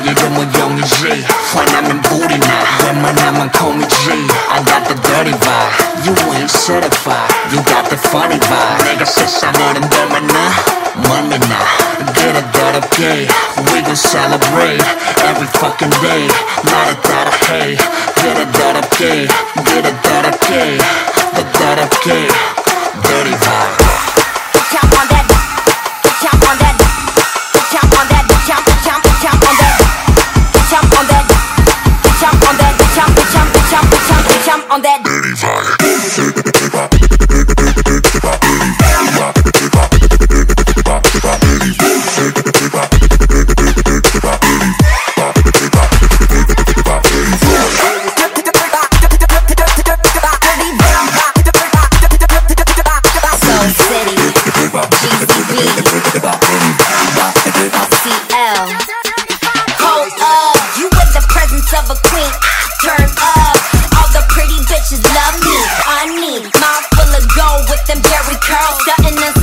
이게 정말 영이지. When I'm in booty now 웬만하면 call me G I got the dirty vibe. You ain't certified. You got the funny vibe. 내가 세상 어른들만 나. a 그래 더럽게 We gon' celebrate Every fucking day. 나를 따라해. 그래 더럽게 그래 더럽게 더 더럽게 Dirty vibe. On that. Seoul City, GCB, CL. Hold up, you in the presence of a queen. I turn up. Bitches love me. On me, mouth full of gold with them Jheri curls. Stunting in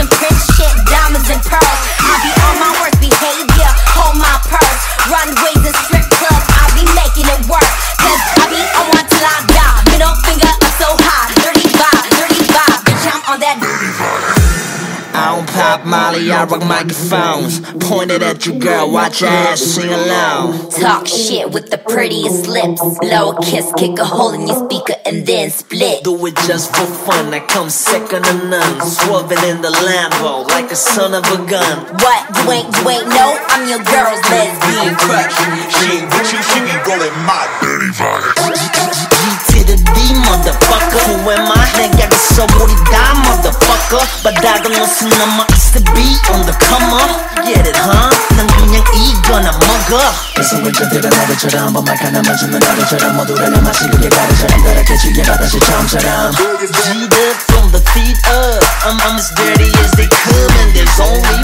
I don't pop Molly, I rock microphones Pointed at you girl, watch your ass sing along Talk shit with the prettiest lips. Blow a kiss, kick a hole in your speaker, and then split. Do it just for fun, I come second to none Swerving in the Lambo like a son of a gun What? You ain't, you ain't know? I'm your girl's lesbian crush. She ain't with you, she be rolling my dirty vibe. G to the D, motherfucker Who am I? 내 바닥은 옷은 넘어 It's the beat on the come up Get it, huh? 난 그냥 이거나 먹어 계속을 저들은 나를처럼 한번 말 하나만 주면 나를처럼 모두를 내 맛이 그게 가르처럼 따라해지게 바다시 처음처럼 G'd up from the feet up I'm, I'm as dirty as they come and there's only one